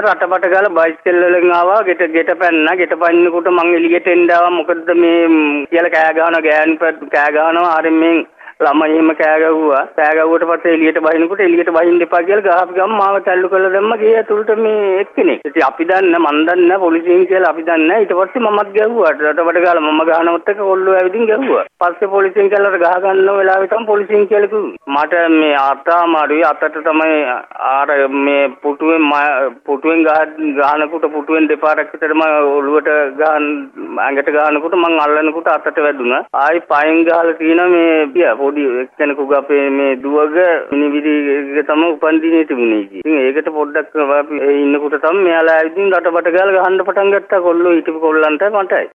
රටපට ගාලා බයිසිකල් වලින් ආවා ගෙට ගෙට පැන්නා ගෙට පන්නකොට මං එළියට එන්න ආවා මොකද මේ කියලා කෑ ගහනවා ගෑනු කෑ ගහනවා ආරෙන් මේ ළමයි එහෙම කෑ ගැහුවා. කෑ ගැහුවට පස්සේ එළියට බහිනකොට එළියට බහින්න එපා කියලා ගහපු ගමන් මාව තල්ලු කරලා දැම්ම ගේ ඇතුළට මේ එක්කෙනෙක්. ඉතින් අපි දන්න මන් දන්න පොලිසියෙන් කියලා අපි දන්න. ඊට පස්සේ මමත් ගැහුවා. රටවට ගාලා මම ගහනවත් එක කොල්ලෝ ඇවිදින් ගැහුවා. පස්සේ පොලිසියෙන් කියලා ගහ ගන්න වෙලාවෙ තමයි පොලිසියෙන් කියලා කිව්වේ. මට මේ අතාමාරුයි අතට තමයි ආර මේ පුටුවෙන් පුටුවෙන් ගහනකොට පුටුවෙන් දෙපාරක් විතර මම ඔළුවට ගහන ඇඟට ගහනකොට මං අල්ලනකොට අතට වැදුනා. ආයි පයින් ගහලා තියෙන මේ පොඩි එක්කෙනෙකුග අපේ මේ දුවග මිනිවිදි එක තමයි උපන්දිනේ තිබුණේ ඉතින්. ඉතින් ඒකට පොඩ්ඩක් අපි ඉන්නකොට තමයි මෙයාලා ඇවිදින් රටබට ගාලා ගහන්න පටන් ගත්තා කොල්ලෝ හිටපු කොල්ලන්ට මටයි.